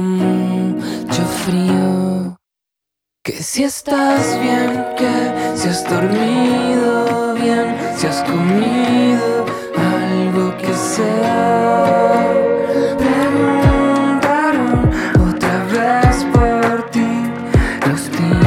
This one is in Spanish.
mucho frío. Que si estás bien, que si has dormido bien, si has comido algo que sea. Preguntaron otra vez por ti los días.